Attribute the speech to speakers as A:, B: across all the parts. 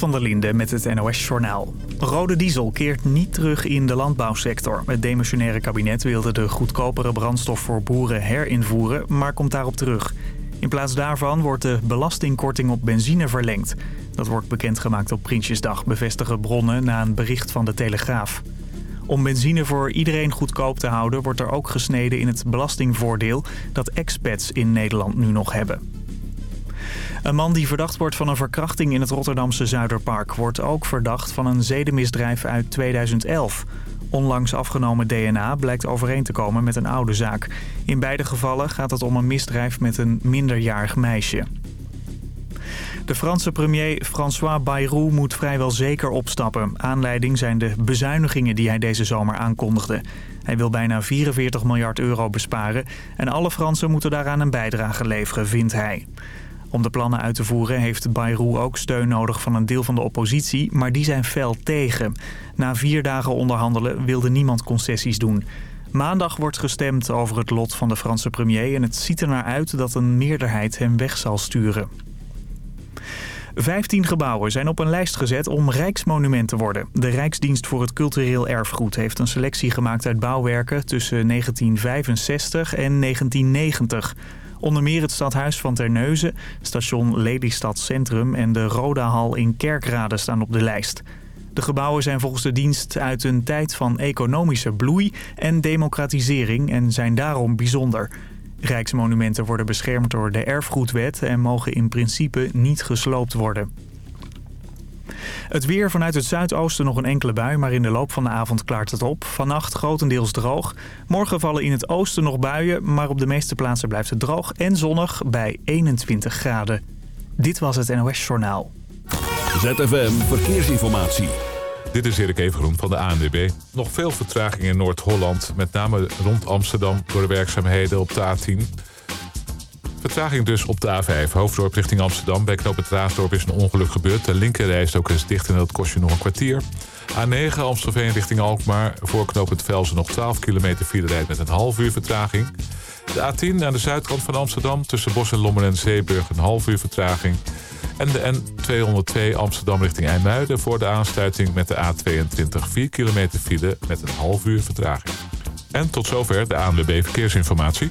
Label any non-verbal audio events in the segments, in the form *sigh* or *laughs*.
A: van der Linde met het NOS-journaal. Rode diesel keert niet terug in de landbouwsector. Het demissionaire kabinet wilde de goedkopere brandstof voor boeren herinvoeren, maar komt daarop terug. In plaats daarvan wordt de belastingkorting op benzine verlengd. Dat wordt bekendgemaakt op Prinsjesdag, bevestigen bronnen na een bericht van de Telegraaf. Om benzine voor iedereen goedkoop te houden wordt er ook gesneden in het belastingvoordeel dat expats in Nederland nu nog hebben. Een man die verdacht wordt van een verkrachting in het Rotterdamse Zuiderpark... wordt ook verdacht van een zedenmisdrijf uit 2011. Onlangs afgenomen DNA blijkt overeen te komen met een oude zaak. In beide gevallen gaat het om een misdrijf met een minderjarig meisje. De Franse premier François Bayrou moet vrijwel zeker opstappen. Aanleiding zijn de bezuinigingen die hij deze zomer aankondigde. Hij wil bijna 44 miljard euro besparen... en alle Fransen moeten daaraan een bijdrage leveren, vindt hij. Om de plannen uit te voeren heeft Bayrou ook steun nodig van een deel van de oppositie, maar die zijn fel tegen. Na vier dagen onderhandelen wilde niemand concessies doen. Maandag wordt gestemd over het lot van de Franse premier en het ziet er naar uit dat een meerderheid hem weg zal sturen. Vijftien gebouwen zijn op een lijst gezet om rijksmonument te worden. De Rijksdienst voor het Cultureel Erfgoed heeft een selectie gemaakt uit bouwwerken tussen 1965 en 1990. Onder meer het stadhuis van Terneuzen, station Lelystad Centrum en de Rodahal in Kerkrade staan op de lijst. De gebouwen zijn volgens de dienst uit een tijd van economische bloei en democratisering en zijn daarom bijzonder. Rijksmonumenten worden beschermd door de erfgoedwet en mogen in principe niet gesloopt worden. Het weer vanuit het zuidoosten nog een enkele bui, maar in de loop van de avond klaart het op. Vannacht grotendeels droog. Morgen vallen in het oosten nog buien, maar op de meeste plaatsen blijft het droog en zonnig bij 21 graden. Dit was het NOS Journaal.
B: ZFM Verkeersinformatie.
C: Dit is Erik Evengroen van de ANWB. Nog veel vertraging in Noord-Holland, met name rond Amsterdam... door de werkzaamheden op de A10... Vertraging dus op de A5. Hoofddorp richting Amsterdam. Bij knoop het Raasdorp is een ongeluk gebeurd. De linkerrijst ook is dicht en dat kost je nog een kwartier. A9 Amstelveen richting Alkmaar. Voor knoop het Velsen nog 12 kilometer file rijdt met een half uur vertraging. De A10 aan de zuidkant van Amsterdam. Tussen Bos en Lommer en Zeeburg een half uur vertraging. En de N202 Amsterdam richting IJmuiden voor de aansluiting met de A22 4 kilometer file met een half uur vertraging. En tot zover de ANWB Verkeersinformatie.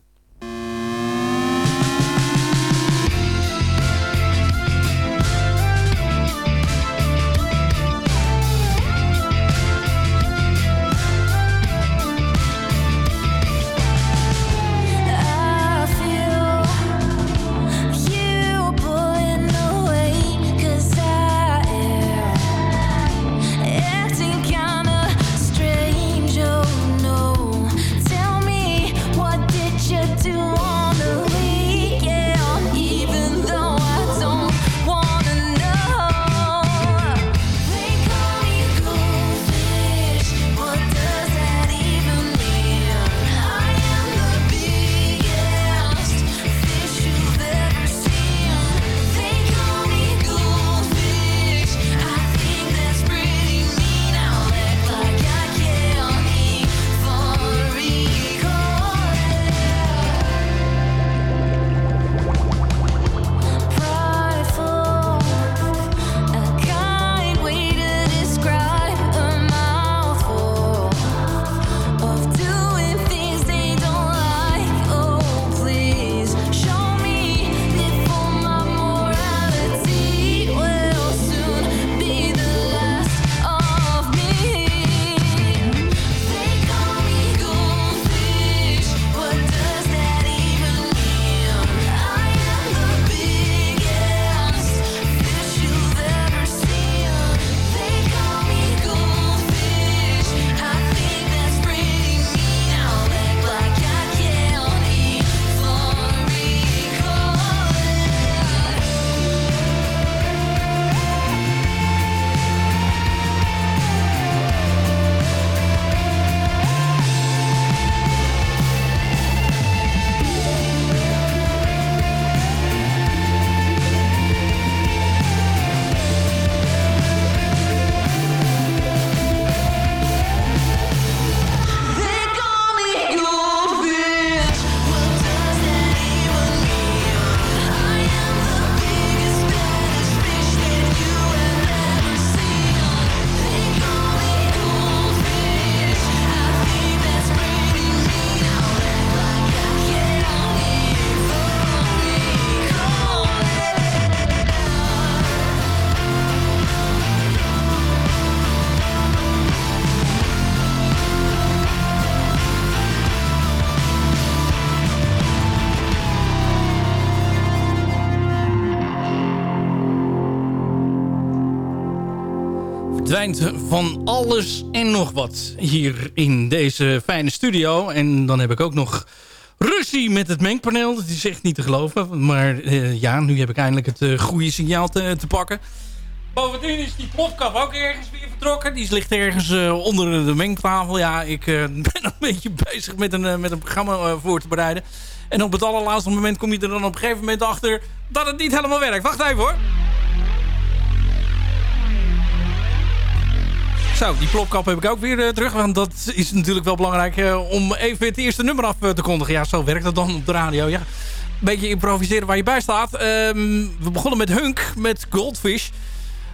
D: Van alles en nog wat hier in deze fijne studio. En dan heb ik ook nog ruzie met het mengpaneel. Dat is echt niet te geloven. Maar eh, ja, nu heb ik eindelijk het eh, goede signaal te, te pakken. Bovendien is die plopkap ook ergens weer vertrokken. Die ligt ergens eh, onder de mengtafel. Ja, ik *laughs* ben een beetje bezig met een, met een programma voor te bereiden. En op het allerlaatste moment kom je er dan op een gegeven moment achter... dat het niet helemaal werkt. Wacht even hoor. Die plopkap heb ik ook weer eh, terug. Want dat is natuurlijk wel belangrijk eh, om even het eerste nummer af eh, te kondigen. Ja, zo werkt dat dan op de radio. Ja. Een beetje improviseren waar je bij staat. Ehm, we begonnen met Hunk, met Goldfish.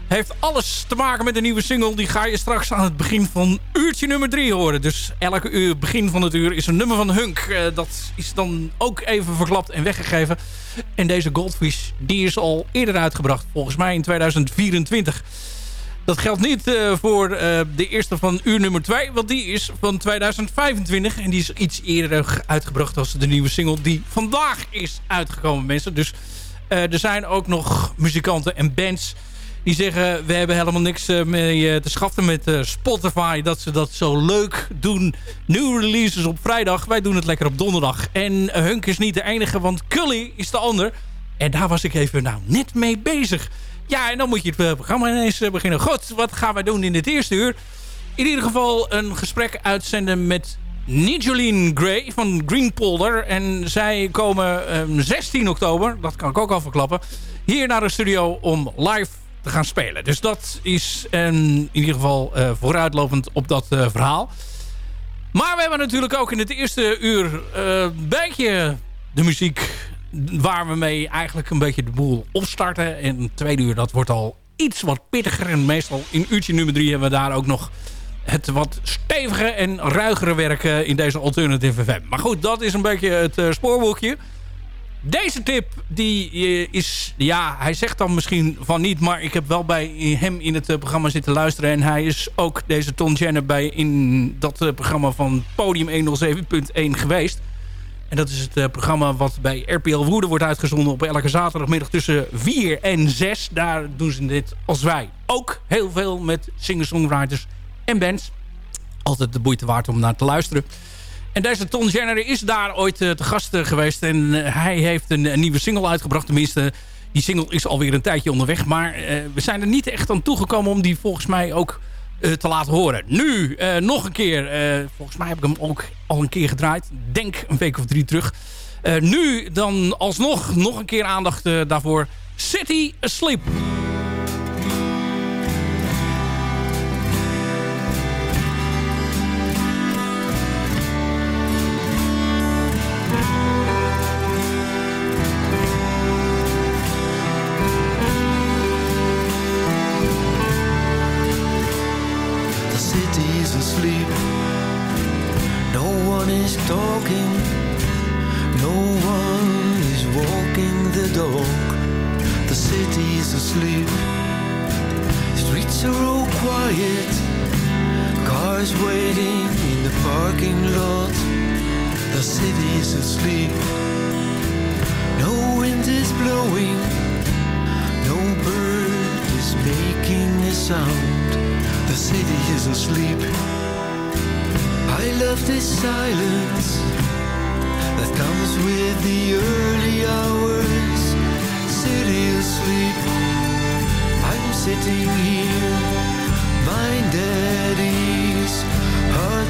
D: Heeft alles te maken met de nieuwe single. Die ga je straks aan het begin van uurtje nummer 3 horen. Dus elke uur, begin van het uur is een nummer van Hunk. Dat is dan ook even verklapt en weggegeven. En deze Goldfish, die is al eerder uitgebracht. Volgens mij in 2024. Dat geldt niet eh, voor eh, de eerste van uur nummer 2. Want die is van 2025. En die is iets eerder uitgebracht als de nieuwe single die vandaag is uitgekomen mensen. Dus eh, er zijn ook nog muzikanten en bands die zeggen... we hebben helemaal niks mee te schaffen met Spotify. Dat ze dat zo leuk doen. Nieuwe releases op vrijdag. Wij doen het lekker op donderdag. En Hunk is niet de enige, want Cully is de ander. En daar was ik even nou net mee bezig. Ja, en dan moet je het eh, programma ineens eh, beginnen. Goed, wat gaan wij doen in dit eerste uur? In ieder geval een gesprek uitzenden met Nijolene Gray van Greenpolder. En zij komen ehm, 16 oktober, dat kan ik ook al verklappen... hier naar de studio om live te gaan spelen. Dus dat is ehm, in ieder geval eh, vooruitlopend op dat verhaal. Maar we hebben natuurlijk ook in het eerste uur een beetje de muziek waar we mee eigenlijk een beetje de boel opstarten. En het tweede uur dat wordt al iets wat pittiger. En meestal in uurtje nummer drie hebben we daar ook nog het wat stevige en ruigere werk eh, in deze Alternative FM. Maar goed, dat is een beetje het eh, spoorboekje. Deze tip, die eh, is... Ja, hij zegt dan misschien van niet... maar ik heb wel bij hem in het programma zitten luisteren... en hij is ook deze Ton Jenner bij in dat programma van Podium 107.1 geweest. En dat is het eh, programma wat bij RPL Woerden wordt uitgezonden... op elke zaterdagmiddag tussen 4 en 6. Daar doen ze dit als wij. Ook heel veel met singer-songwriters en bands. Altijd de moeite waard om naar te luisteren. En deze Ton Jenner is daar ooit eh, te gast eh, geweest. En hij heeft een, nieuwe single uitgebracht. Tenminste, die single is alweer een tijdje onderweg. Maar we zijn er niet echt aan toegekomen om die volgens mij ook te laten horen. Nu eh, nog een keer. eh, volgens mij heb ik hem ook al een keer gedraaid. Denk een week of drie terug. Eh, nu dan alsnog nog een keer aandacht eh, daarvoor. City Asleep.
E: Parking lot. The city's asleep. No wind is blowing. No bird is making a sound. The city is asleep. I love this silence that comes with the early hours. City asleep. I'm sitting here, mind at ease, heart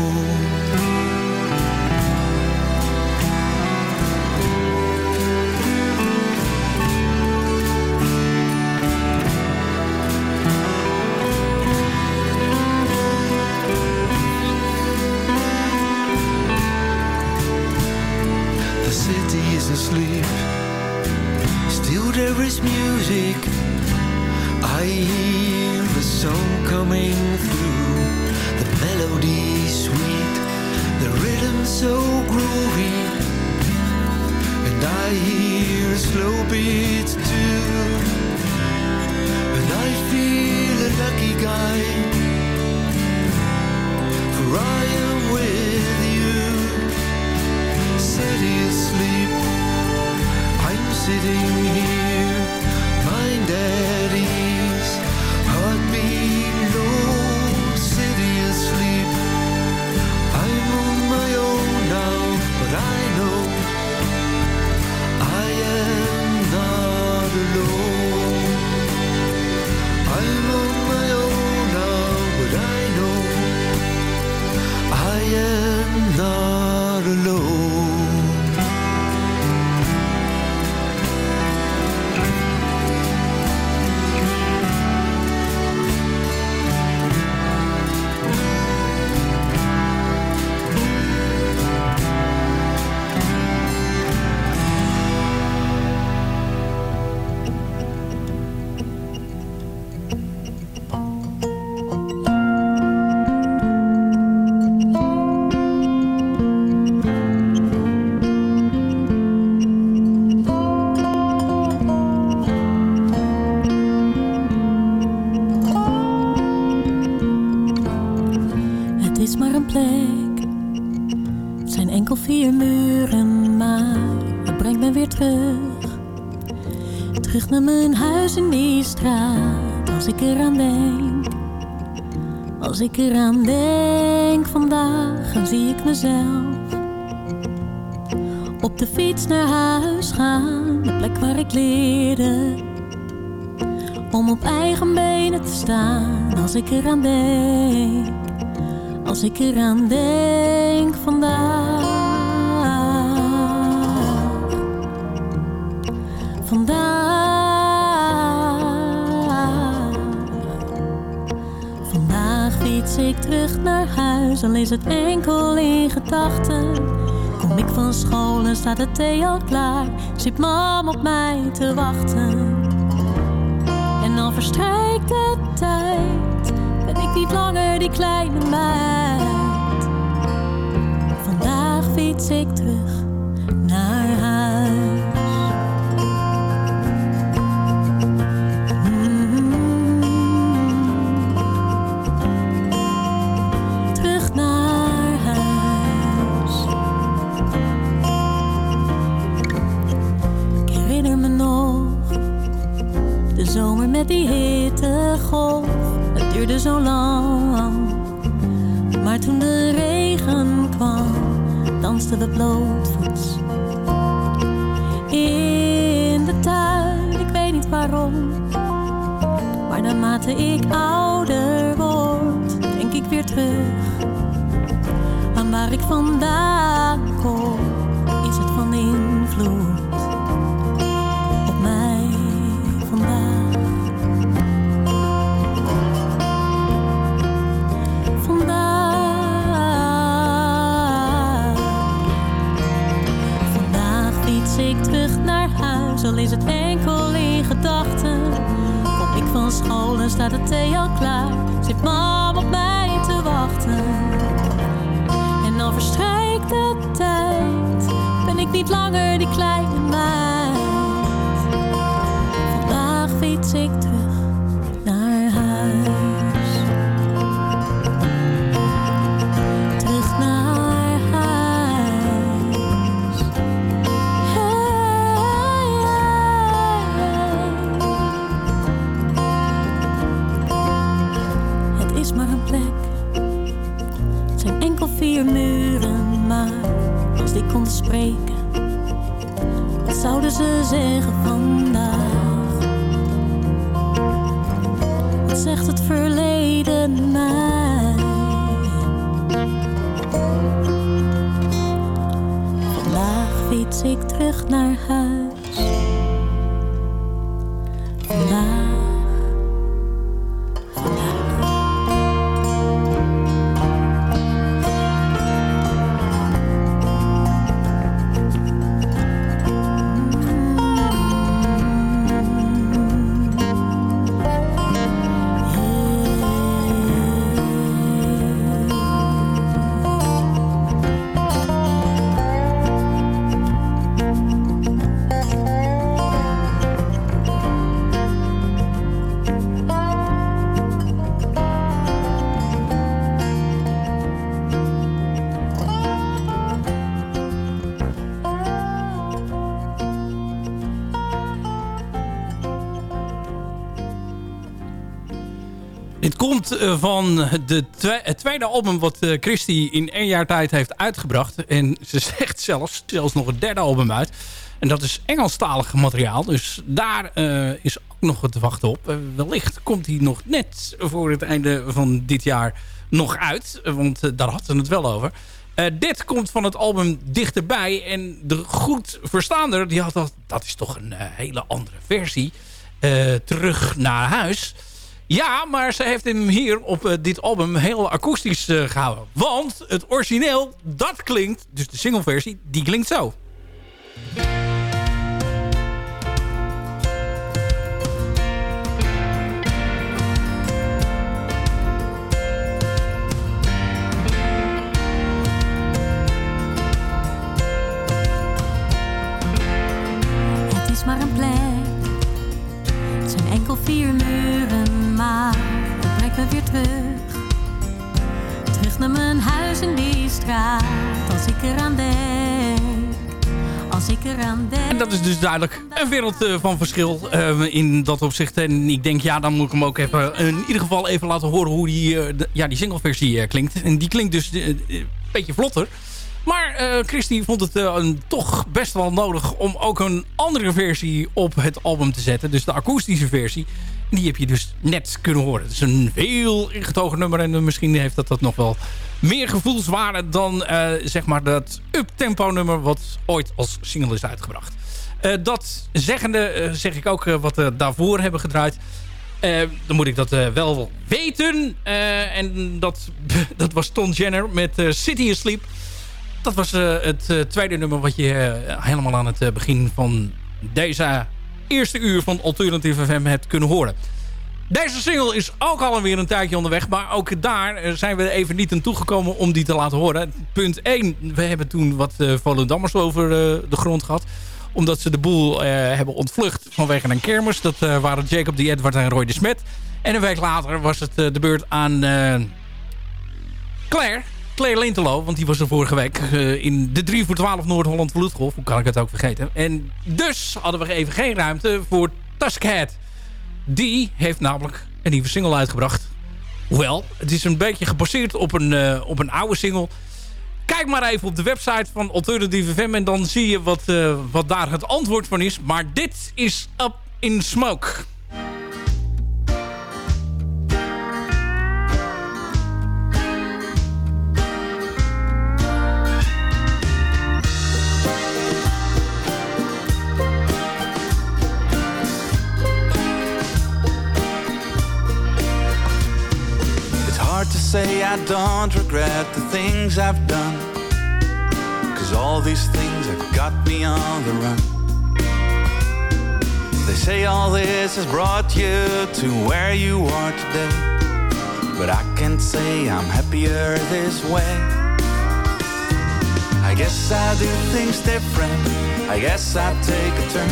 E: asleep. Still there is music. I hear the song coming through. The melody sweet, the rhythm so groovy. And I hear slow beats too. And I feel a lucky guy. For I am with you,
F: Als ik eraan denk vandaag, dan zie ik mezelf. Op de fiets naar huis gaan, de plek waar ik leerde. Om op eigen benen te staan, als ik eraan denk. Als ik eraan denk vandaag. Vandaag. Ik terug naar huis, al is het enkel in gedachten. Kom ik van school en staat de thee al klaar, zit mam op mij te wachten. En dan verstrijkt de tijd, ben ik niet langer die kleine meid. Vandaag fiets ik terug duurde zo lang. Maar toen de regen kwam, dansten we blootvoets. In de tuin, ik weet niet waarom. Maar naarmate ik ouder word, denk ik weer terug aan waar ik vandaan al is het enkel in gedachten. Kom ik van school en staat de thee al klaar. Zit mam op mij te wachten. En dan verstrijkt de tijd, ben ik niet langer die kleine meid. Vandaag fiets ik terug Ik terug naar huis.
D: Komt eh, van de het tweede album wat eh, Christy in één jaar tijd heeft uitgebracht. En ze *laughs* zegt zelfs, zelfs nog een derde album uit. En dat is Engelstalig materiaal. Dus daar eh, is ook nog te wachten op. Wellicht komt hij nog net voor het einde van dit jaar nog uit. Want daar hadden we het wel over. Dit komt van het album Dichterbij. En de goed verstaander, die had dat, dat is toch een hele andere versie. terug naar huis. Ja, maar ze heeft hem hier op eh, dit album heel akoestisch eh, gehouden. Want het origineel, dat klinkt, dus de singleversie, die klinkt zo.
F: Terug. Naar mijn huis in die straat. Als ik eraan denk. Als ik eraan denk.
D: En dat is dus duidelijk een wereld eh, van verschil eh, in dat opzicht. En ik denk, ja, dan moet ik hem ook even, in ieder geval even laten horen hoe die, eh, ja, die singleversie eh, klinkt. En die klinkt dus eh, eh, een beetje vlotter. Maar eh Christy vond het eh, toch best wel nodig om ook een andere versie op het album te zetten. Dus de akoestische versie. Die heb je dus net kunnen horen. Het is een heel ingetogen nummer. En misschien heeft dat, dat nog wel meer gevoelswaarde dan eh, zeg maar dat up-tempo nummer wat ooit als single is uitgebracht. Eh, dat zeggende eh, zeg ik ook wat we daarvoor hebben gedraaid. Dan moet ik dat wel weten. En dat, *laughs* dat was Ton Jenner met City Asleep. Dat was het tweede nummer wat je helemaal aan het begin van deze eerste uur van Alternative FM hebt kunnen horen. Deze single is ook alweer een tijdje onderweg. Maar ook daar eh, zijn we even niet aan toegekomen om die te laten horen. Punt 1. We hebben toen wat uh, Volendammers over uh, de grond gehad. Omdat ze de boel hebben ontvlucht vanwege een kermis. Dat waren Jacob de Edward en Roy de Smet. En een week later was het de beurt aan Claire. Claire Lintelo, want die was er vorige week uh, in de 3 voor 12 Noord-Holland Vloedgolf. Hoe kan ik het ook vergeten? En dus hadden we even geen ruimte voor Tuskhead. Die heeft namelijk een nieuwe single uitgebracht. Wel, het is een beetje gebaseerd op een, uh, op een oude single. Kijk maar even op de website van Alternative FM en dan zie je wat, uh, wat daar het antwoord van is. Maar dit is Up in Smoke.
G: Say I don't regret the things I've done. Cause all these things have got me on the run. They say all this has brought you to where you are today. But I can't say I'm happier this way. I guess I do things different. I guess I take a turn.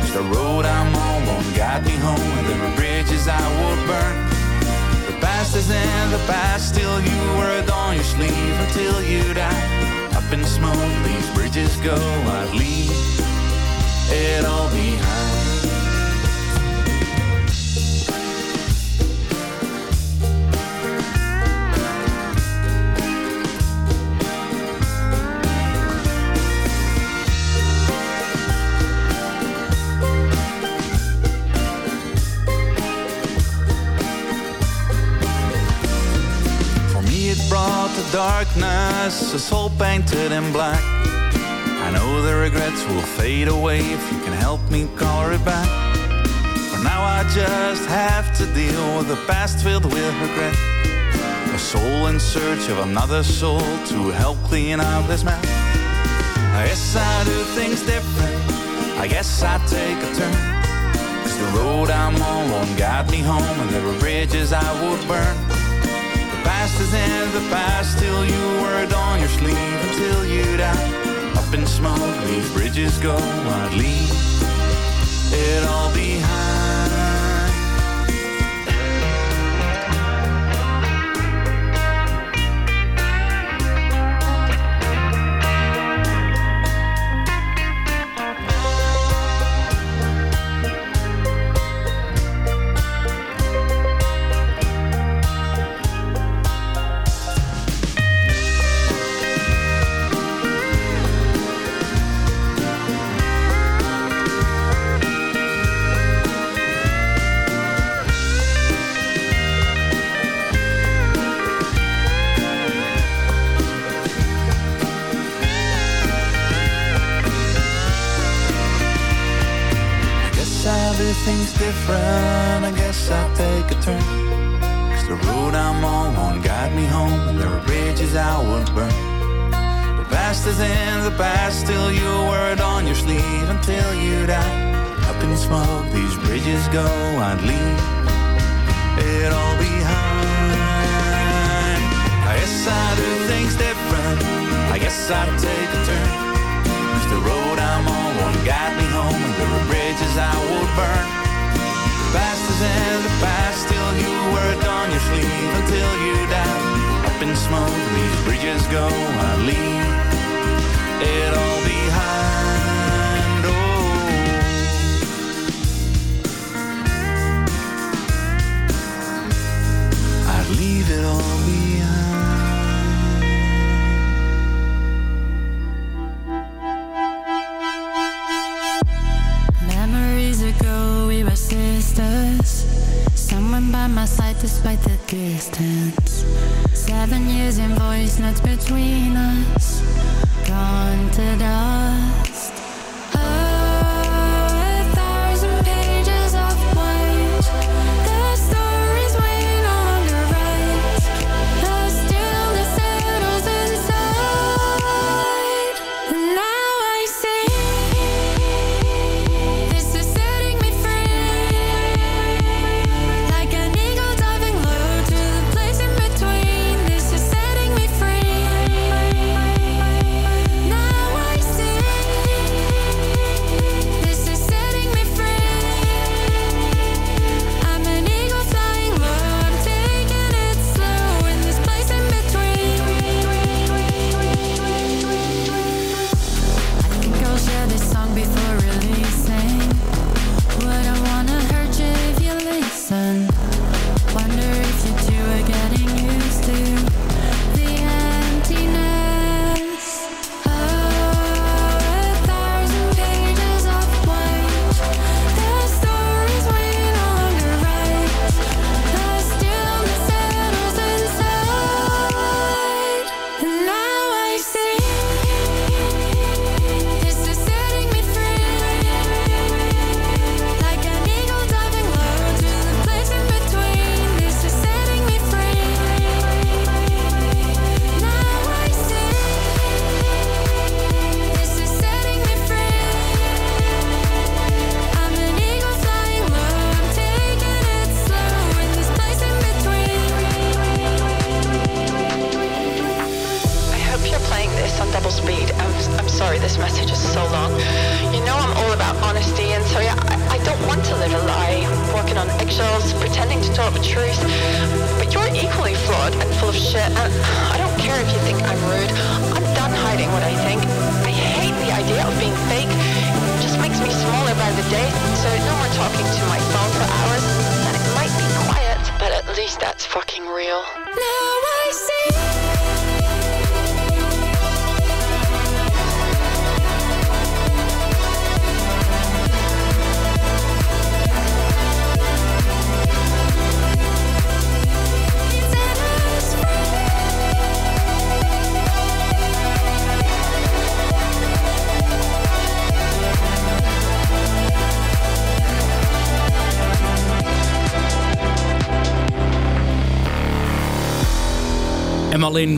G: Cause the road I'm on won't guide me home. And there were bridges I would burn past is in the past Still you wear it on your sleeve until you die. Up in smoke, these bridges go I'd leave it all behind the darkness, a soul painted in black. I know the regrets will fade away if you can help me color it back. For now, I just have to deal with the past filled with regret. A soul in search of another soul to help clean out this mess. I guess I do things different. I guess I take a turn. Cause the road I'm on won't guide me home, and there are bridges I would burn past is in the past till you wear it on your sleeve until you die. Up in smoke, these bridges go, I'd leave it all behind.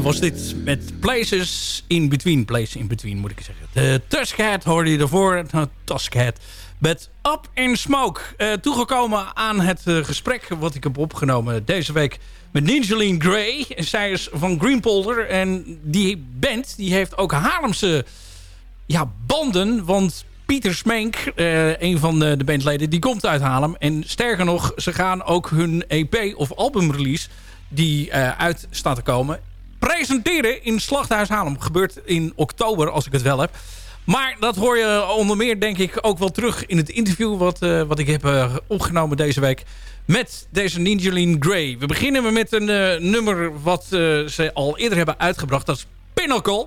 D: was dit met Places in Between. places in Between moet ik zeggen. De Tuskhead hoorde je ervoor. Tuskhead met Up in Smoke. Eh, toegekomen aan het eh, gesprek wat ik heb opgenomen deze week met Ninjaline Gray. Zij is van Greenpolder en die band die heeft ook Haarlemse ja, banden. Want Pieter Smenk, uh, een van de, bandleden, die komt uit Haarlem. En sterker nog, ze gaan ook hun EP of albumrelease die uh, uit staat te komen presenteren in Slachthuis Haarlem. Gebeurt in oktober, als ik het wel heb. Maar dat hoor je onder meer, denk ik, ook wel terug in het interview... wat, eh, wat ik heb eh, opgenomen deze week met deze Ninjaline Gray. We beginnen met een eh, nummer wat ze al eerder hebben uitgebracht. Dat is Pinnacle.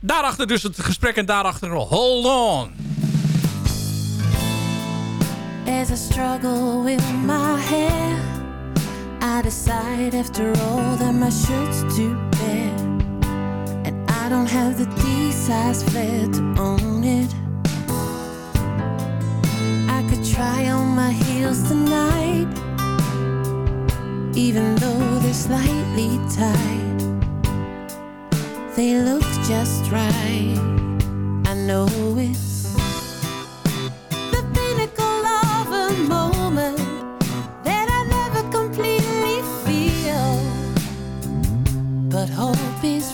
D: Daarachter dus het gesprek en daarachter Hold On.
H: There's a struggle with my hair I decide after all that my shirt's too bare, And I don't have the D-size flair to own it. I could try on my heels tonight Even though they're slightly tight. They look just right. I know it's The pinnacle of a moment But hope is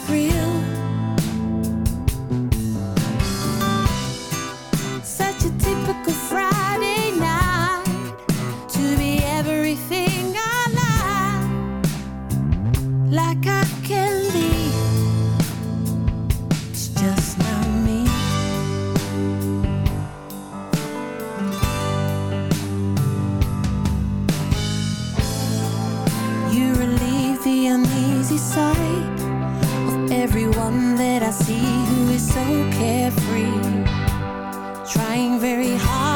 H: everyone that I see who is so carefree, trying very hard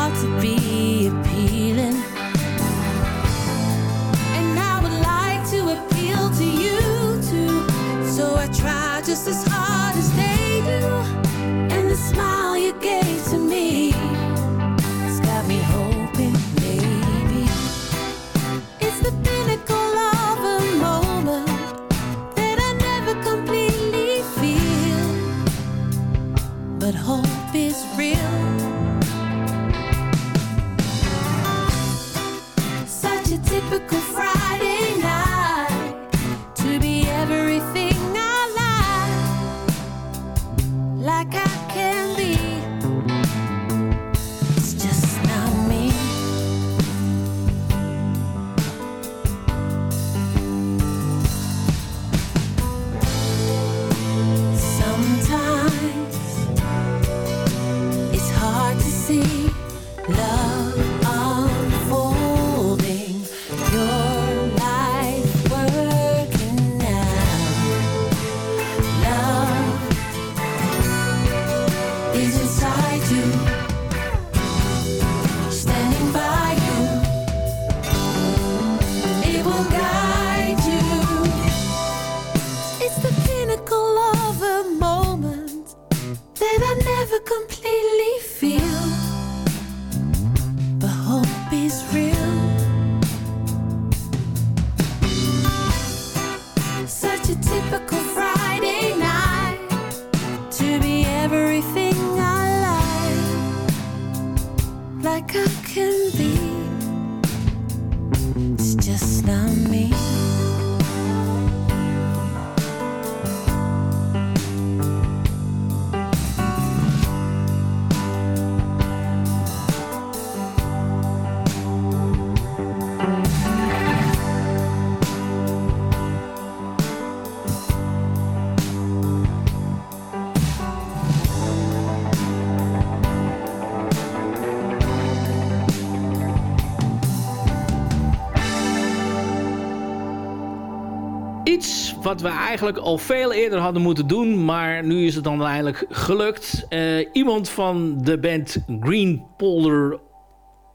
D: wat we eigenlijk al veel eerder hadden moeten doen, maar nu is het dan eindelijk gelukt. Eh, iemand van de band Green Polder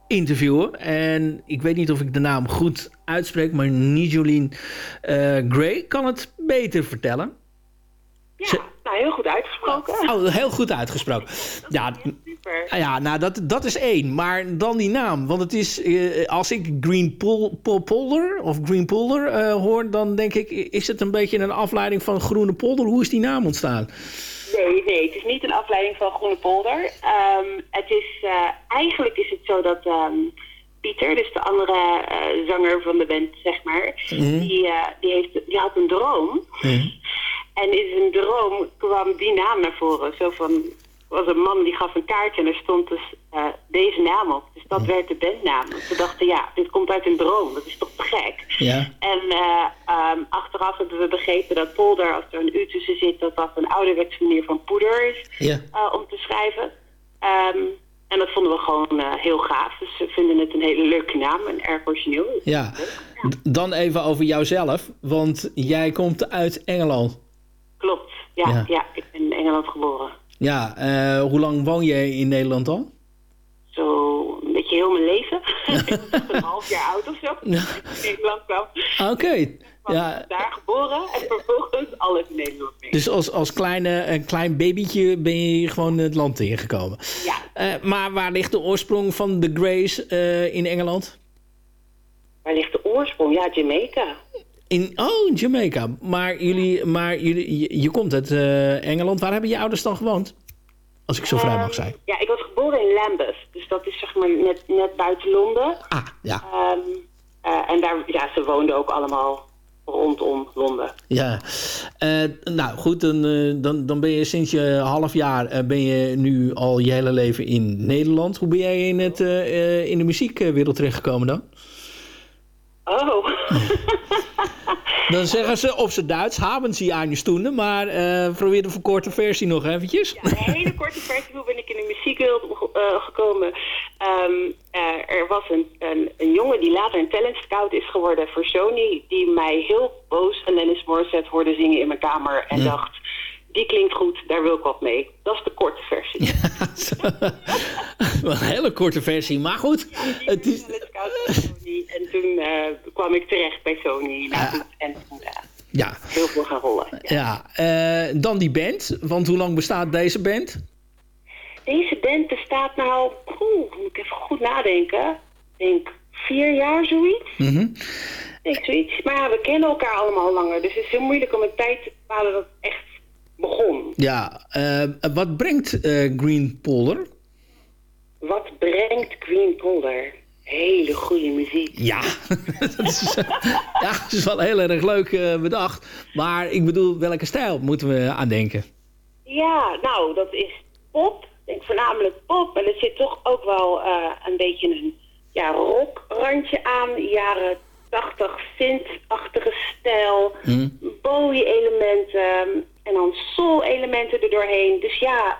D: interviewen. En ik weet niet of ik de naam goed uitspreek, maar Nijolien eh Gray kan het beter vertellen.
I: Ja, nou heel goed uitgesproken.
D: Oh, heel goed uitgesproken. Ja,
I: Super.
D: Ah ja, nou dat, dat is één. Maar dan die naam. Want het is, eh, als ik Green Pol, Pol- Polder of Green Polder eh, hoor, dan denk ik, is het een beetje een afleiding van Groene Polder? Hoe is die naam ontstaan?
I: Nee, nee, het is niet een afleiding van Groene Polder. Ehm, het is, eh, eigenlijk is het zo dat ehm, Pieter, dus de andere zanger van de band, zeg maar,
J: Mhm.
I: die, die, heeft, die had een droom. En in zijn droom kwam die naam naar voren. Zo van, was een man die gaf een kaartje en er stond dus eh, deze naam op. Dus dat werd de bandnaam. En Ze dachten, ja, dit komt uit een droom. Dat is toch te gek?
D: Ja.
I: En eh, ehm, achteraf hebben we begrepen dat polder, als er een u tussen zit, dat dat een ouderwetse manier van poeder is
D: Ja.
I: eh, om te schrijven. Ehm, en dat vonden we gewoon heel gaaf. Dus we vinden het een hele leuke naam en erg origineel.
D: Ja. D- Dan even over jouzelf, want jij komt uit Engeland.
I: Klopt, ja,
D: Ja.
I: ja. ik ben in Engeland geboren.
D: Ja, eh, hoe lang woon je in Nederland al?
I: Zo een beetje heel mijn leven. *laughs* een half jaar oud of zo. *laughs* ik Nederland kwam.
D: Oké. Ja,
I: Daar geboren en vervolgens alles in Nederland mee.
D: dus als, als kleine, een klein babytje ben je gewoon het land ingekomen.
I: Ja,
D: Eh, maar waar ligt de oorsprong van The Grace eh, in Engeland?
I: Waar ligt de oorsprong? Ja, Jamaica.
D: In, oh, Jamaica. Maar, jullie, maar jullie, je, je komt uit eh, Engeland. Waar hebben je ouders dan gewoond? Als ik zo vrij mag zijn.
I: Ja, ik was geboren in Lambeth. Dus dat is zeg maar net, net buiten Londen.
D: Ah, ja.
I: Ehm, eh, en daar, ja, ze woonden ook allemaal rondom Londen.
D: Ja, Eh, nou goed, dan, dan, dan ben je sinds je half jaar ben je nu al je hele leven in Nederland. Hoe ben jij in, het, in de muziekwereld terechtgekomen dan?
I: Oh. *laughs* *laughs*
D: Dan zeggen ze op z'n Duits, haben sie eine Stunde, maar eh, probeer de verkorte versie nog eventjes.
I: Een hele korte versie, hoe ben ik in de muziekwereld eh, gekomen? Ehm, eh, er was een, een, een jongen die later een talent scout is geworden voor Sony, die mij heel boos Alanis Morissette hoorde zingen in mijn kamer en dacht, die klinkt goed, daar wil ik wat mee. Dat is de korte versie. *laughs*
D: Een hele korte versie, maar goed. Het is,
I: En toen eh, kwam ik terecht bij Sony. Nou, goed, en toen
D: ja,
I: heel veel gaan rollen.
D: ja. eh, dan die band, want hoe lang bestaat deze band?
I: Deze band bestaat nou, oeh, moet ik even goed nadenken. Ik denk vier jaar zoiets. Ik denk zoiets. Maar ja, we kennen elkaar allemaal langer. Dus het is heel moeilijk om een tijd te bepalen dat het echt begon.
D: Ja, eh, wat brengt eh, Green Polder?
I: Wat brengt Green Polder? Hele goede muziek.
D: Ja, *laughs* dat is, ja, dat is wel heel erg leuk eh, bedacht. Maar ik bedoel, welke stijl moeten we aan denken?
I: Ja, nou, dat is pop. Ik denk voornamelijk pop. En er zit toch ook wel een beetje een ja, rockrandje aan. Jaren 80 synth-achtige stijl. Bowie-elementen. En dan soul-elementen er doorheen. Dus ja,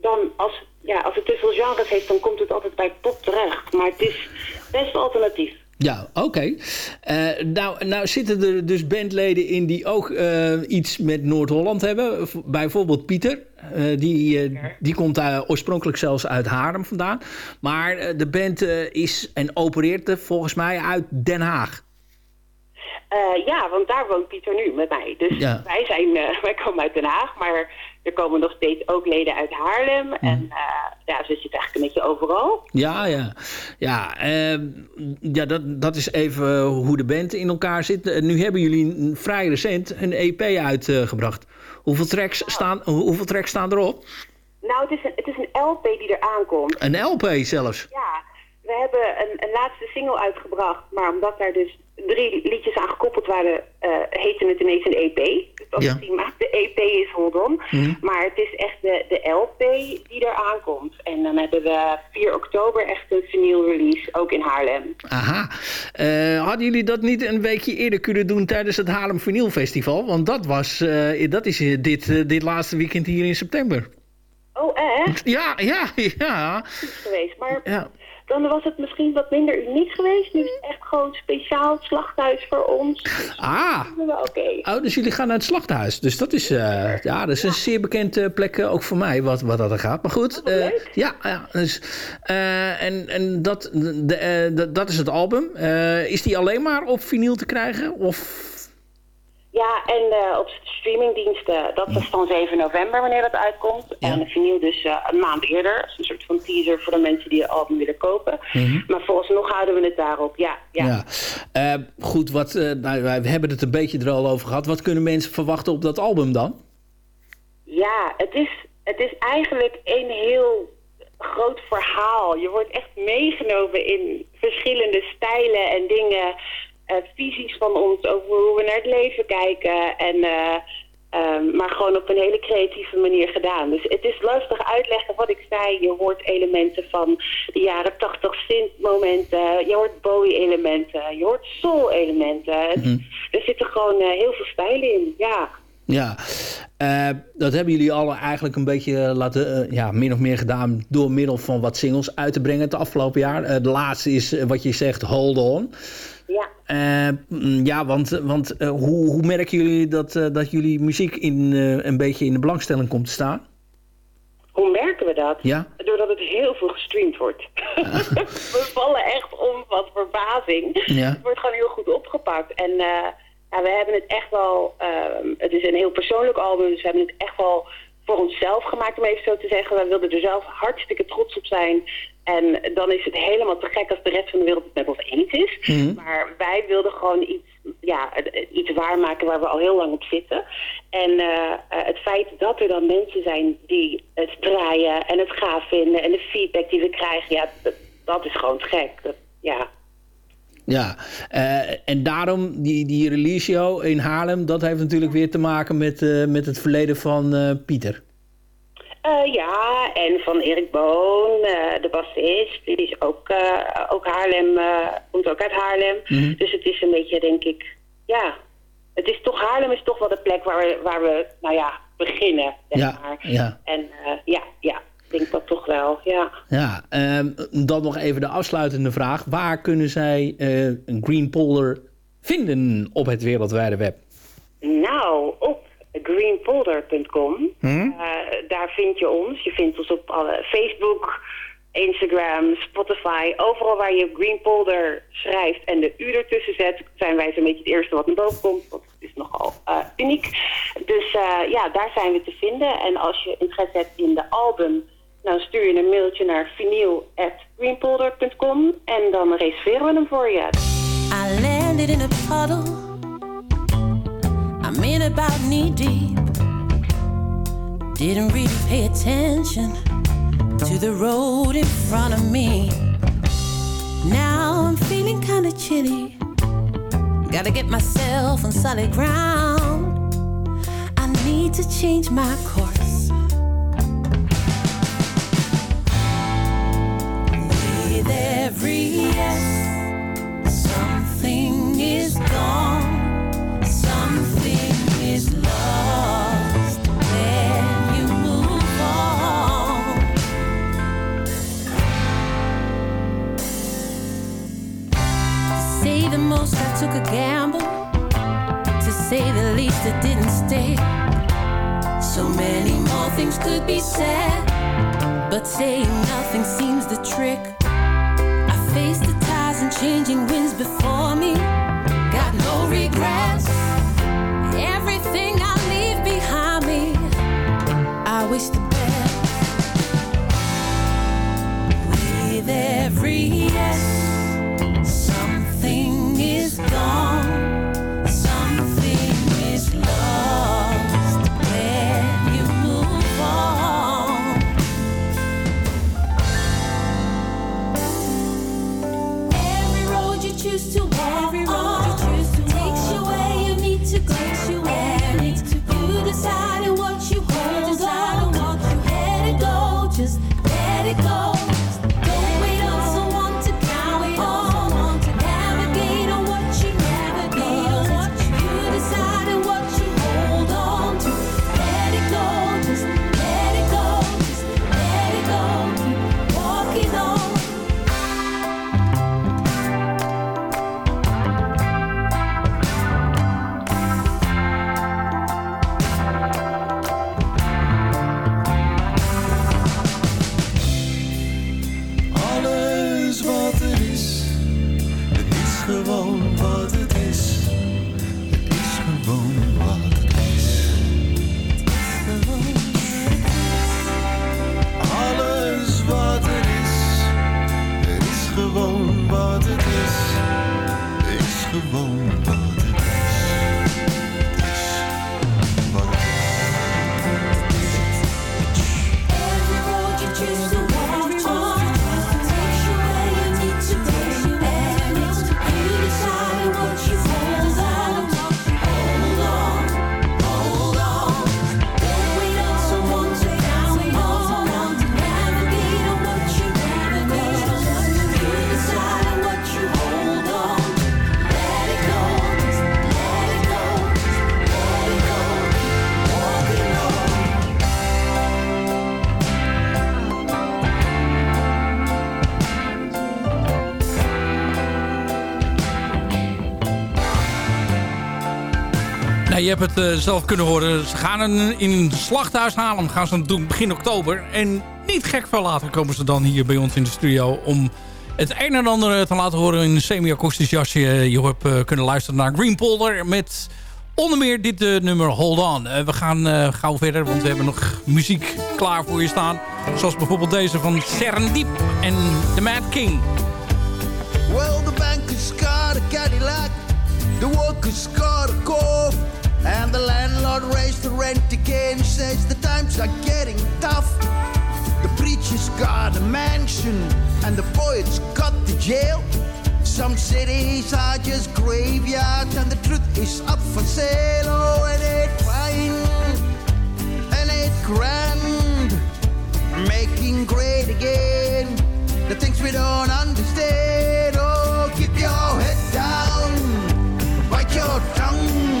I: dan als, ja, als het te veel genres heeft, dan komt het altijd bij pop terecht. Maar het is best alternatief.
D: Ja, oké. Eh, nou, nou zitten er dus bandleden in die ook eh, iets met Noord-Holland hebben. V- Bijvoorbeeld Pieter. Eh, die, die komt daar oorspronkelijk zelfs uit Haarlem vandaan. Maar de band eh, is en opereert er volgens mij uit Den Haag.
I: Eh, ja, want daar woont Pieter nu met mij. Dus
D: Ja.
I: wij, zijn, eh, *laughs* wij komen uit Den Haag, maar er komen nog steeds ook leden uit Haarlem. En eh, ja, ze zitten eigenlijk een beetje overal.
D: Ja, ja. Ja, eh, ja dat, dat is even hoe de band in elkaar zit. Nu hebben jullie vrij recent een EP uitgebracht. hoeveel, tracks staan, hoe- hoeveel tracks staan erop?
I: Nou, het is een, het is een LP die er aankomt.
D: Een LP zelfs.
I: Ja, we hebben een, een laatste single uitgebracht, maar omdat daar dus drie liedjes aan gekoppeld waren, eh heette het ineens een EP. Dus dat
D: Ja.
I: is prima. De EP is hold on.
D: Mhm.
I: Maar het is echt de, de LP die er aankomt. En dan hebben we 4 oktober echt een vinyl release, ook in Haarlem.
D: Aha. Eh, hadden jullie dat niet een weekje eerder kunnen doen tijdens het Haarlem Vinyl Festival? Want dat, was, eh, dat is dit, dit laatste weekend hier in september.
I: Oh, echt?
D: Ja, ja, *laughs* ja.
I: geweest. Maar
D: Ja.
I: Dan was het misschien wat minder uniek geweest. Nu is het echt gewoon speciaal slachthuis voor ons.
D: Ah.
I: Oké.
D: Oh, dus jullie gaan naar het slachthuis. Dus dat is, eh, ja, dat is een zeer bekende plek, eh, ook voor mij, wat, wat dat er gaat. Maar goed, eh, ja, ja dus, en, en dat, de, dat- dat is het album. Is die alleen maar op vinyl te krijgen? Of
I: Ja, en eh, op streamingdiensten, dat was dan 7 november wanneer dat uitkomt. En de vinyl dus eh, een maand eerder. als een soort van teaser voor de mensen die het album willen kopen.
D: Mhm.
I: Maar vooralsnog houden we het daarop, ja. ja.
D: Ja. Eh, goed, wat, nou, wij hebben het een beetje er al over gehad. Wat kunnen mensen verwachten op dat album dan?
I: Ja, het is, het is eigenlijk een heel groot verhaal. Je wordt echt meegenomen in verschillende stijlen en dingen. Eh, visies van ons over hoe we naar het leven kijken. En, eh, ehm, maar gewoon op een hele creatieve manier gedaan. Dus het is lastig uitleggen wat ik zei. Je hoort elementen van de jaren 80 synth-momenten. Je hoort Bowie-elementen. Je hoort soul-elementen. Het- Er zitten gewoon eh, heel veel stijlen in, ja.
D: Ja, dat hebben jullie alle eigenlijk een beetje laten, ja, min of meer gedaan door middel van wat singles uit te brengen het afgelopen jaar. De laatste is wat je zegt, Hold On.
I: Ja.
D: Eh, mm, ja, want, want eh, hoe, hoe merken jullie dat, eh, dat jullie muziek in, een beetje in de belangstelling komt te staan?
I: Hoe merken we dat?
D: Ja?
I: Doordat het heel veel gestreamd wordt. *laughs* we vallen echt om van verbazing.
D: Ja.
I: Het wordt gewoon heel goed opgepakt. En ja, we hebben het echt wel... ehm, het is een heel persoonlijk album, dus we hebben het echt wel voor onszelf gemaakt, om even zo te zeggen. Wij wilden er zelf hartstikke trots op zijn. En dan is het helemaal te gek als de rest van de wereld het met ons eens is.
K: Mhm.
I: Maar wij wilden gewoon iets, ja, iets waarmaken waar we al heel lang op zitten. En eh, eh, het feit dat er dan mensen zijn die het draaien en het gaaf vinden... en de feedback die we krijgen, ja, dat, dat is gewoon te gek. Dat, ja,
L: Ja, eh, en daarom die, die release show in Haarlem... dat heeft natuurlijk weer te maken met, met het verleden van Pieter.
I: Eh, ja, en van Erik Boon, eh, de bassist, die is ook, eh, ook Haarlem, komt ook uit Haarlem.
K: Mhm.
I: Dus het is een beetje, denk ik, ja, het is toch, Haarlem is toch wel de plek waar we, waar we nou ja, beginnen, zeg
L: Ja,
I: maar.
L: ja.
I: En ja, ja, ik denk dat toch wel, ja.
L: Ja, ehm, dan nog even de afsluitende vraag. Waar kunnen zij een Green Polder vinden op het wereldwijde web?
I: Nou, op greenpolder.com,
L: Hm?
I: eh, daar vind je ons. Je vindt ons op alle Facebook, Instagram, Spotify. Overal waar je Green Polder schrijft en de u ertussen zet... zijn wij zo'n beetje het eerste wat naar boven komt. Want het is nogal eh, uniek. Dus eh, ja, daar zijn we te vinden. En als je interesse hebt in de album... dan stuur je een mailtje naar vinyl.greenpolder.com... en dan reserveren we hem voor je.
H: I landed in a puddle. I'm in about knee deep. Didn't really pay attention to the road in front of me. Now I'm feeling kinda chilly. Gotta get myself on solid ground. I need to change my course. With every yes, something is gone, I took a gamble. To say the least, it didn't stick. So many more things could be said, but saying nothing seems the trick. I face the tides and changing winds before me. Got no regrets. Everything I leave behind me, I wish the best. With every yes,
D: Je hebt het eh, zelf kunnen horen. Ze gaan in een slachthuis halen. Gaan ze doen begin oktober. En niet gek veel later komen ze dan hier bij ons in de studio... om het een en ander te laten horen in een semi-akoestisch jasje. Je hebt eh, kunnen luisteren naar Green Polder met Onder meer dit eh, nummer Hold On. Eh, we gaan eh, gauw verder, want we hebben nog muziek klaar voor je staan. Zoals bijvoorbeeld deze van Serendip en The Mad King.
K: Well, the banker's got a Cadillac, the workers got Corp, and the landlord raised the rent again. Says the times are getting tough. The preacher's got a mansion, and the poet's got the jail. Some cities are just graveyards, and the truth is up for sale. Oh, and it's fine, and it's grand, making great again the things we don't understand. Oh, keep your head down, bite your tongue.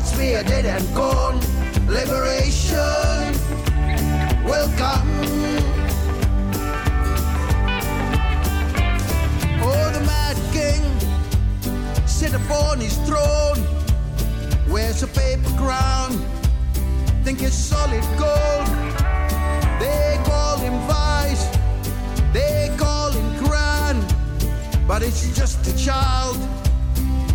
K: Once we are dead and gone, liberation will come. Oh, the mad king sit upon his throne, wears a paper crown, think it's solid gold. They call him vice, they call him grand, but it's just a child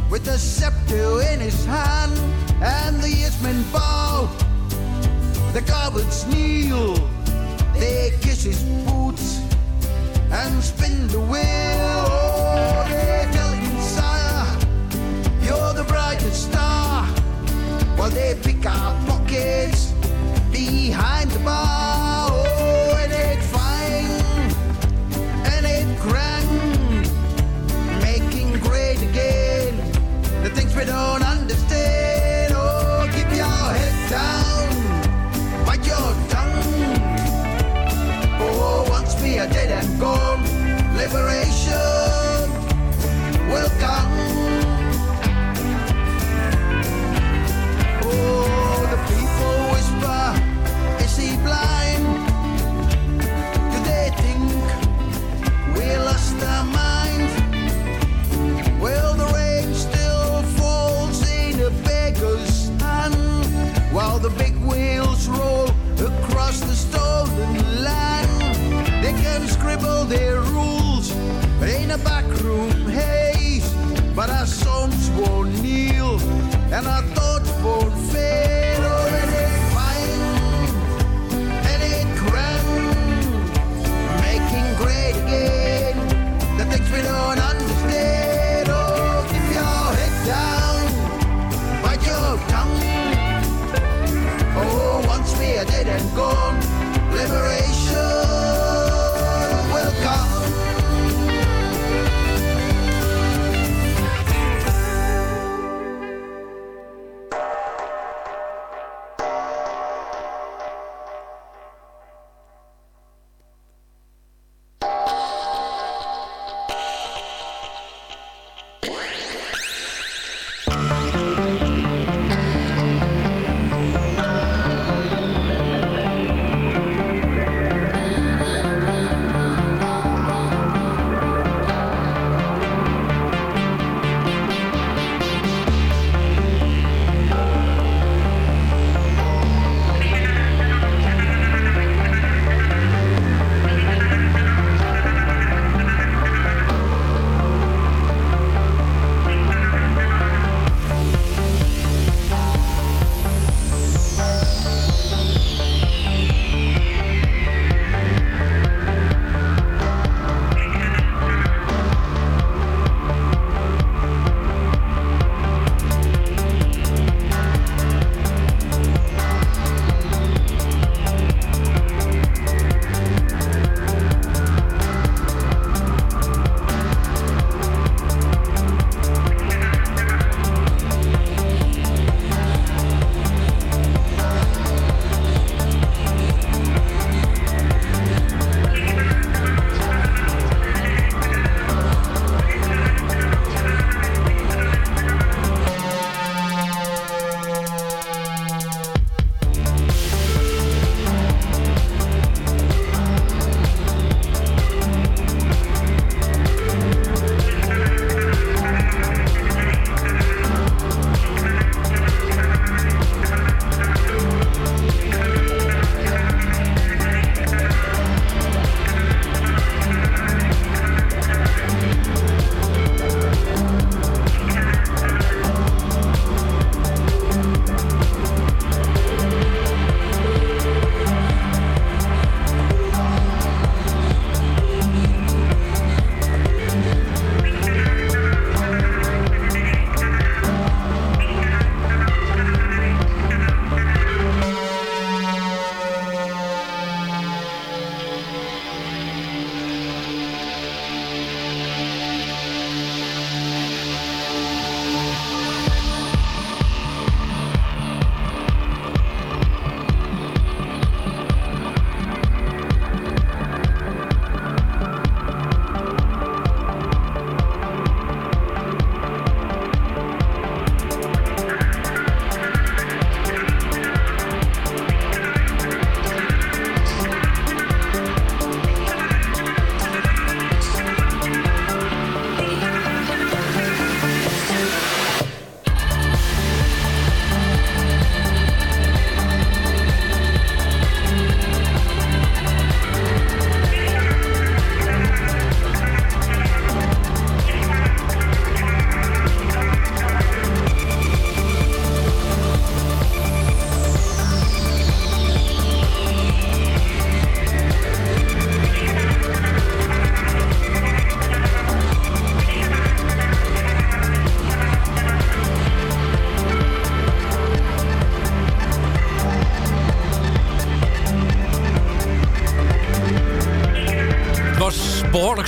K: with a scepter in his hand. And the yeomen bow, the goblins kneel, they kiss his boots and spin the wheel.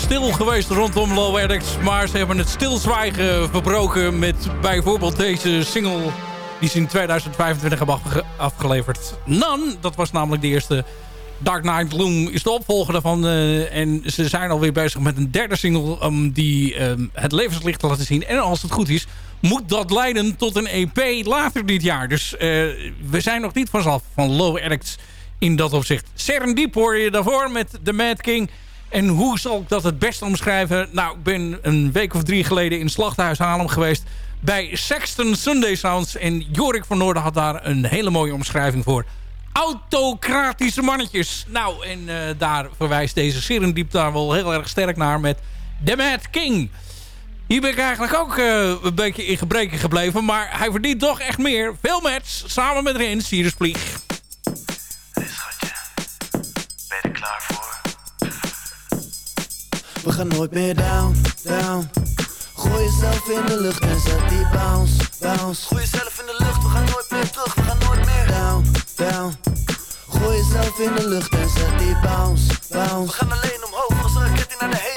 D: Stil geweest rondom Low Addicts. Maar ze hebben het stilzwijgen verbroken met bijvoorbeeld deze single... die ze in 2025 hebben afge afgeleverd. Nan, dat was namelijk de eerste... Dark Knight Gloom is de opvolger daarvan. eh, en ze zijn alweer bezig met een derde single... die ehm, het levenslicht te laten zien. En als het goed is, moet dat leiden tot een EP later dit jaar. Dus eh, we zijn nog niet vanzelf van Low Addicts in dat opzicht. Serendip hoor je daarvoor met The Mad King... En hoe zal ik dat het best omschrijven? Nou, ik ben een week of drie geleden in Slachthuis Haarlem geweest... bij Sexton Sunday Sounds. En Jorik van Noorden had daar een hele mooie omschrijving voor. Autocratische mannetjes. Nou, en eh, daar verwijst deze Serendip daar wel heel erg sterk naar met The Mad King. Hier ben ik eigenlijk ook eh, een beetje in gebreken gebleven. Maar hij verdient toch echt meer. Veel match, samen met Sirius Plieg.
M: Ben Gaan nooit meer down, down. Gooi jezelf in de lucht en zet die bounce, bounce. Gooi jezelf in de lucht, we gaan nooit meer terug, we gaan nooit meer down, down. Gooi jezelf in de lucht en zet die bounce, bounce. We gaan alleen omhoog als een raket die naar de hemel.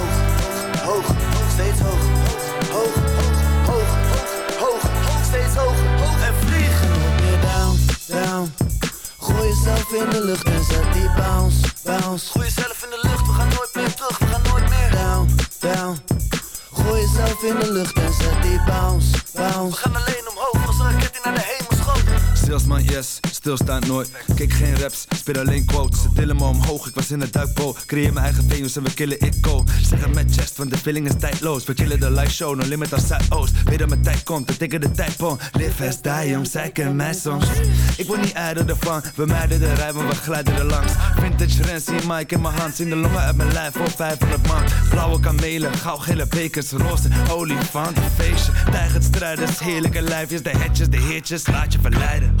M: Hoog, hoog, steeds hoog. Hoog, hoog, hoog, hoog, steeds hoog, hoog en vliegen. Meer down, down. Gooi jezelf in de lucht en zet die bounce, bounce. Gooi jezelf in de lucht, we gaan nooit meer terug, we gaan nooit meer down, down. Gooi jezelf in de lucht en zet die bounce, bounce. We gaan alleen omhoog als een raket die naar de hemel.
N: Salesman, yes, stilstaan nooit. Kijk geen raps, speel alleen quotes. Ze tillen me omhoog, ik was in het duikboot. Creëer mijn eigen venues en we killen ik go. Zeg het met chest, want de feeling is tijdloos. We killen de live show, no limit als Zuidoost. Weet dat mijn tijd komt, we tikken de tijdpon. Live as die, om kennen mij soms. Ik word niet ijder ervan, we mijden de rij, maar we glijden er langs. Vintage Rens, zie Mike in mijn hand. Zien de longen uit mijn lijf voor 500 man. Blauwe kamelen, goudgele bekers, roze olifant, feestje. Tijgert strijders, heerlijke lijfjes. De hetjes, de heertjes, laat je verleiden.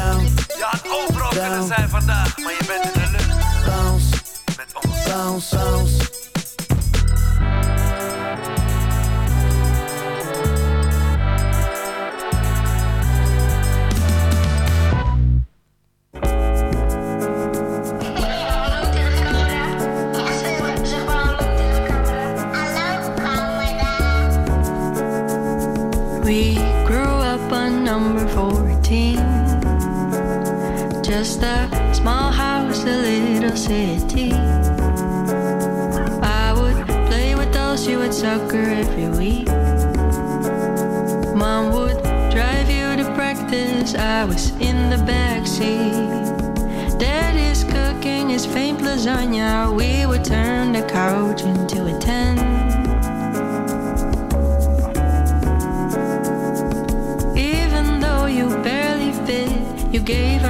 M: Down,
N: Je had overal
M: Down.
N: kunnen zijn vandaag, maar je bent in de lucht.
M: bounce,
N: Met ons.
M: bounce, bounce.
O: House, a little city. I would play with dolls, you would soccer every week. Mom would drive you to practice, I was in the backseat. Daddy's cooking his famed lasagna, we would turn the couch into a tent. Even though you barely fit, you gave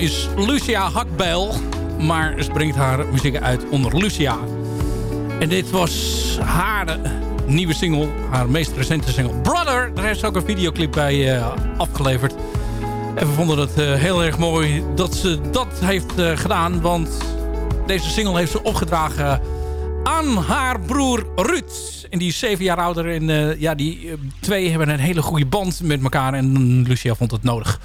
D: is Lucia Hakbijl. Maar ze brengt haar muziek uit onder Lucia. En dit was haar nieuwe single. Haar meest recente single. Brother. Daar heeft ze ook een videoclip bij eh, afgeleverd. En we vonden het eh, heel erg mooi dat ze dat heeft eh, gedaan. Want deze single heeft ze opgedragen aan haar broer Ruud. En die is zeven jaar ouder. En ja, die twee hebben een hele goede band met elkaar. En Lucia vond het nodig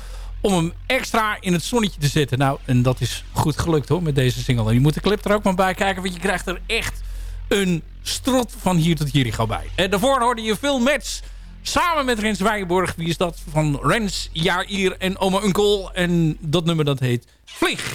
D: om hem extra in het zonnetje te zetten. Nou, en dat is goed gelukt hoor, met deze single. En je moet de clip er ook maar bij kijken, want je krijgt er echt een strot van hier tot hier bij. En daarvoor hoorde je Phil Metz samen met Rens Weijenborg. Wie is dat? Van Rens, Jair en Oma Unkel. En dat nummer dat heet Vlieg.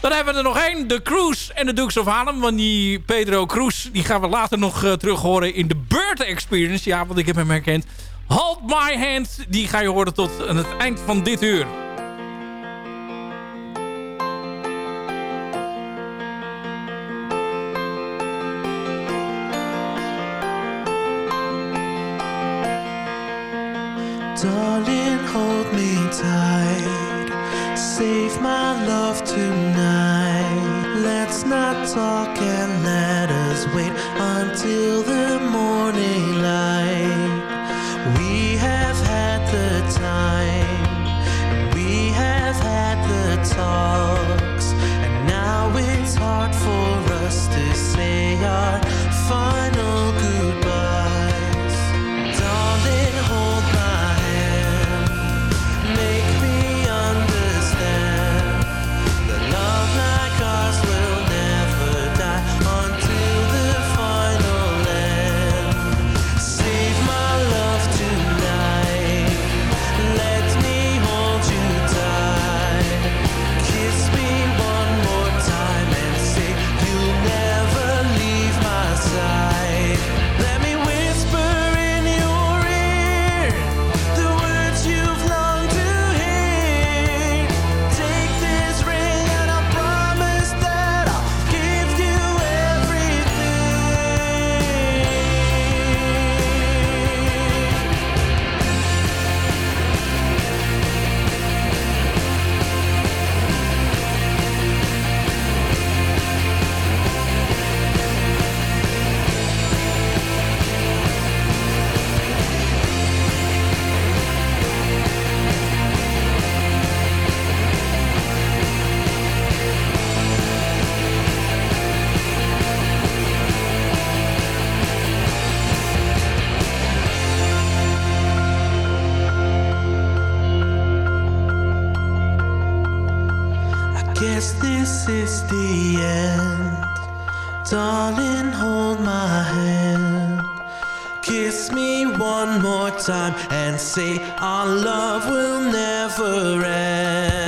D: Dan hebben we er nog één. De Cruise en de Dukes of Haarlem. Want die Pedro Cruz die gaan we later nog eh, terug horen in de Bird Experience. Ja, want ik heb hem herkend. Hold My Hand. Die ga je horen tot aan het eind van dit uur.
E: Darling, hold me tight. Save my love tonight. Let's not talk guess this is the end. Darling, hold my hand. Kiss me one more time and say our love will never end.